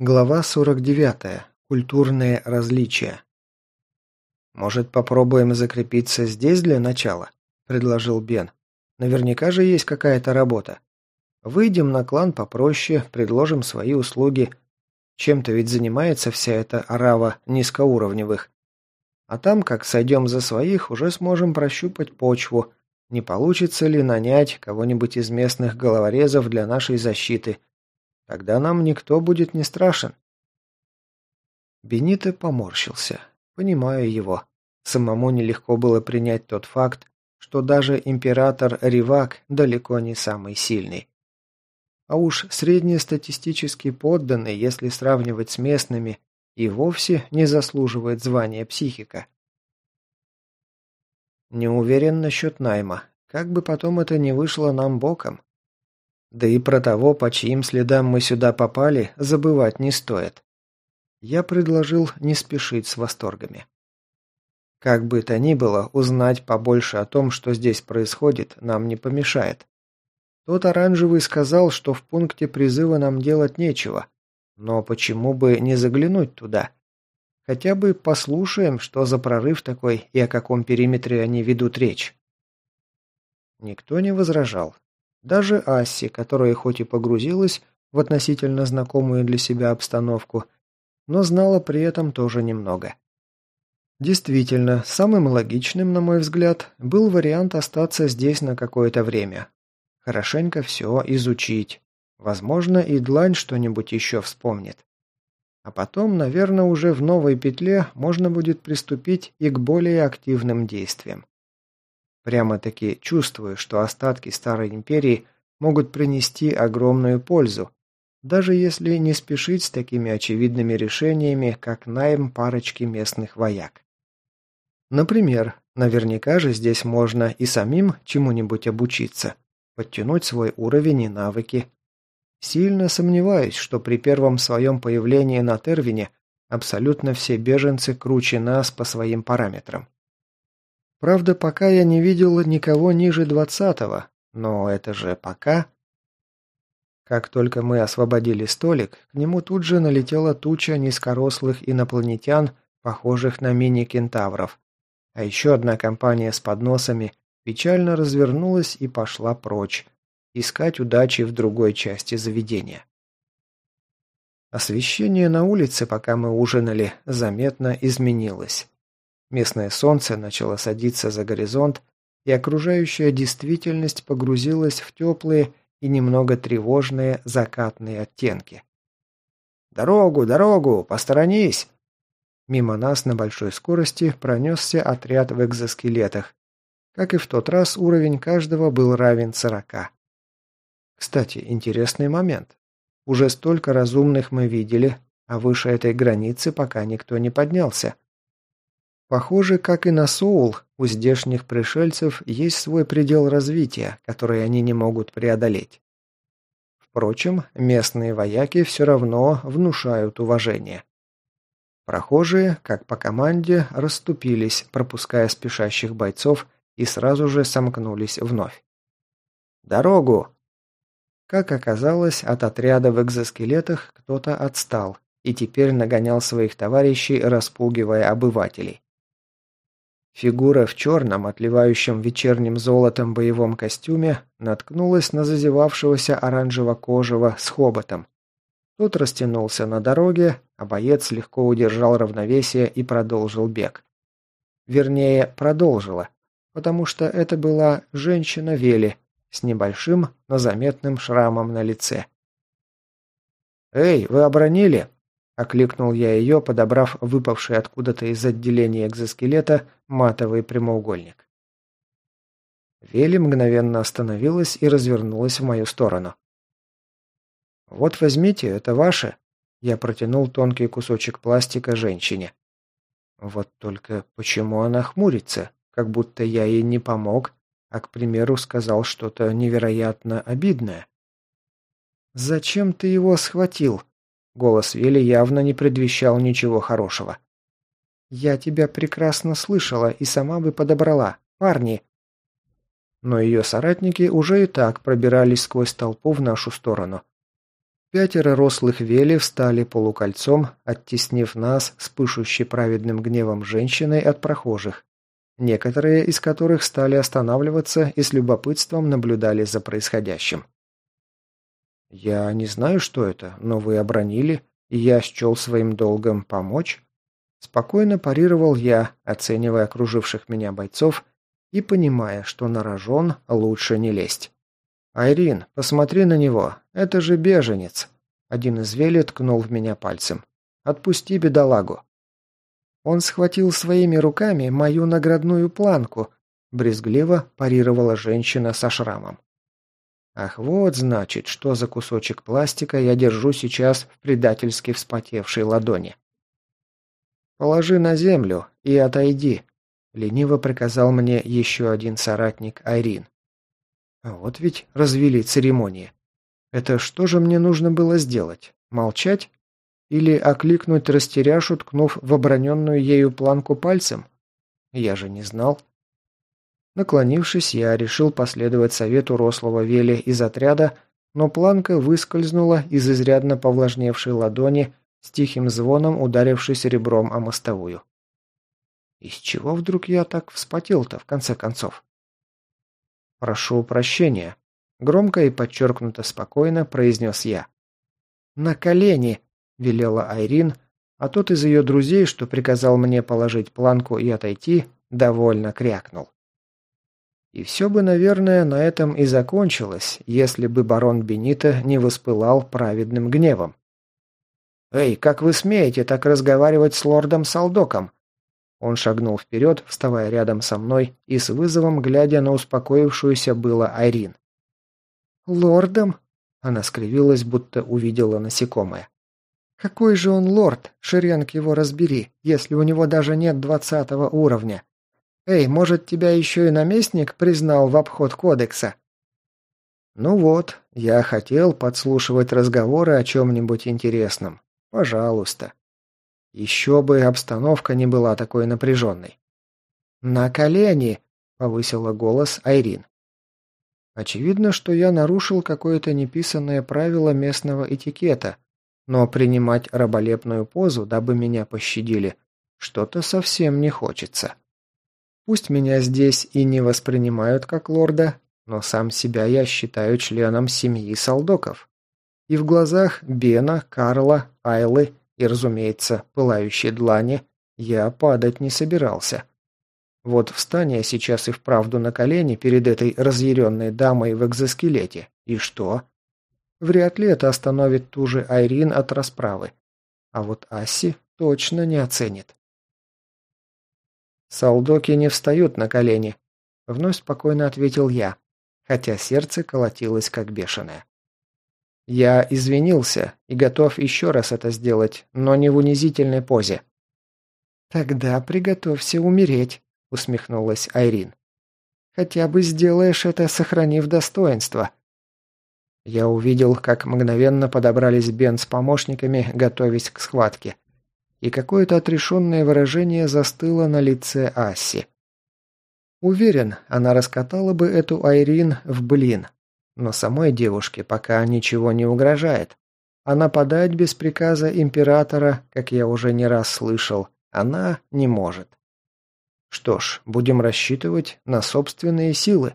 Глава 49. Культурные различия. «Может, попробуем закрепиться здесь для начала?» – предложил Бен. «Наверняка же есть какая-то работа. Выйдем на клан попроще, предложим свои услуги. Чем-то ведь занимается вся эта арава низкоуровневых. А там, как сойдем за своих, уже сможем прощупать почву. Не получится ли нанять кого-нибудь из местных головорезов для нашей защиты – Тогда нам никто будет не страшен. Бенито поморщился. Понимаю его. Самому нелегко было принять тот факт, что даже император Ривак далеко не самый сильный. А уж среднестатистический подданный, если сравнивать с местными, и вовсе не заслуживает звания психика. Не уверен насчет найма. Как бы потом это ни вышло нам боком. Да и про того, по чьим следам мы сюда попали, забывать не стоит. Я предложил не спешить с восторгами. Как бы то ни было, узнать побольше о том, что здесь происходит, нам не помешает. Тот оранжевый сказал, что в пункте призыва нам делать нечего. Но почему бы не заглянуть туда? Хотя бы послушаем, что за прорыв такой и о каком периметре они ведут речь. Никто не возражал. Даже Асси, которая хоть и погрузилась в относительно знакомую для себя обстановку, но знала при этом тоже немного. Действительно, самым логичным, на мой взгляд, был вариант остаться здесь на какое-то время. Хорошенько все изучить. Возможно, и Длань что-нибудь еще вспомнит. А потом, наверное, уже в новой петле можно будет приступить и к более активным действиям. Прямо-таки чувствую, что остатки Старой Империи могут принести огромную пользу, даже если не спешить с такими очевидными решениями, как найм парочки местных вояк. Например, наверняка же здесь можно и самим чему-нибудь обучиться, подтянуть свой уровень и навыки. Сильно сомневаюсь, что при первом своем появлении на Тервине абсолютно все беженцы круче нас по своим параметрам. Правда, пока я не видел никого ниже двадцатого, но это же пока. Как только мы освободили столик, к нему тут же налетела туча низкорослых инопланетян, похожих на мини-кентавров. А еще одна компания с подносами печально развернулась и пошла прочь, искать удачи в другой части заведения. Освещение на улице, пока мы ужинали, заметно изменилось. Местное солнце начало садиться за горизонт, и окружающая действительность погрузилась в теплые и немного тревожные закатные оттенки. «Дорогу, дорогу! Посторонись!» Мимо нас на большой скорости пронесся отряд в экзоскелетах. Как и в тот раз, уровень каждого был равен сорока. Кстати, интересный момент. Уже столько разумных мы видели, а выше этой границы пока никто не поднялся. Похоже, как и на Соул, у здешних пришельцев есть свой предел развития, который они не могут преодолеть. Впрочем, местные вояки все равно внушают уважение. Прохожие, как по команде, расступились, пропуская спешащих бойцов, и сразу же сомкнулись вновь. «Дорогу!» Как оказалось, от отряда в экзоскелетах кто-то отстал и теперь нагонял своих товарищей, распугивая обывателей. Фигура в черном, отливающем вечерним золотом боевом костюме, наткнулась на зазевавшегося оранжево-кожего с хоботом. Тот растянулся на дороге, а боец легко удержал равновесие и продолжил бег. Вернее, продолжила, потому что это была женщина Вели с небольшим, но заметным шрамом на лице. «Эй, вы обронили?» Окликнул я ее, подобрав выпавший откуда-то из отделения экзоскелета матовый прямоугольник. Вели мгновенно остановилась и развернулась в мою сторону. «Вот возьмите, это ваше». Я протянул тонкий кусочек пластика женщине. Вот только почему она хмурится, как будто я ей не помог, а, к примеру, сказал что-то невероятно обидное. «Зачем ты его схватил?» Голос Вели явно не предвещал ничего хорошего. «Я тебя прекрасно слышала и сама бы подобрала. Парни!» Но ее соратники уже и так пробирались сквозь толпу в нашу сторону. Пятеро рослых вели встали полукольцом, оттеснив нас с пышущей праведным гневом женщиной от прохожих, некоторые из которых стали останавливаться и с любопытством наблюдали за происходящим. «Я не знаю, что это, но вы обронили, и я счел своим долгом помочь?» Спокойно парировал я, оценивая окруживших меня бойцов и понимая, что на рожон лучше не лезть. «Айрин, посмотри на него, это же беженец!» Один из вели ткнул в меня пальцем. «Отпусти бедолагу!» Он схватил своими руками мою наградную планку, брезгливо парировала женщина со шрамом. Ах, вот значит, что за кусочек пластика я держу сейчас в предательски вспотевшей ладони. «Положи на землю и отойди», — лениво приказал мне еще один соратник Айрин. А вот ведь развели церемонии. Это что же мне нужно было сделать? Молчать? Или окликнуть растеряшу, ткнув в оброненную ею планку пальцем? Я же не знал. Наклонившись, я решил последовать совету рослого Вели из отряда, но планка выскользнула из изрядно повлажневшей ладони, с тихим звоном ударившись ребром о мостовую. Из чего вдруг я так вспотел-то, в конце концов? «Прошу прощения», — громко и подчеркнуто спокойно произнес я. «На колени!» — велела Айрин, а тот из ее друзей, что приказал мне положить планку и отойти, довольно крякнул. И все бы, наверное, на этом и закончилось, если бы барон Бенита не воспылал праведным гневом. «Эй, как вы смеете так разговаривать с лордом Салдоком?» Он шагнул вперед, вставая рядом со мной и с вызовом глядя на успокоившуюся было Айрин. «Лордом?» Она скривилась, будто увидела насекомое. «Какой же он лорд? Шеренг его разбери, если у него даже нет двадцатого уровня. Эй, может, тебя еще и наместник признал в обход кодекса?» «Ну вот, я хотел подслушивать разговоры о чем-нибудь интересном. Пожалуйста». Еще бы обстановка не была такой напряженной. «На колени!» — повысила голос Айрин. Очевидно, что я нарушил какое-то неписанное правило местного этикета, но принимать раболепную позу, дабы меня пощадили, что-то совсем не хочется. Пусть меня здесь и не воспринимают как лорда, но сам себя я считаю членом семьи Салдоков. И в глазах Бена, Карла, Айлы и, разумеется, пылающей длани, я падать не собирался. Вот встань я сейчас и вправду на колени перед этой разъяренной дамой в экзоскелете. И что? Вряд ли это остановит ту же Айрин от расправы. А вот Асси точно не оценит. «Солдоки не встают на колени», — вновь спокойно ответил я, хотя сердце колотилось как бешеное. Я извинился и готов еще раз это сделать, но не в унизительной позе. «Тогда приготовься умереть», — усмехнулась Айрин. «Хотя бы сделаешь это, сохранив достоинство». Я увидел, как мгновенно подобрались Бен с помощниками, готовясь к схватке. И какое-то отрешенное выражение застыло на лице Асси. Уверен, она раскатала бы эту Айрин в блин, но самой девушке пока ничего не угрожает. А нападать без приказа императора, как я уже не раз слышал, она не может. Что ж, будем рассчитывать на собственные силы.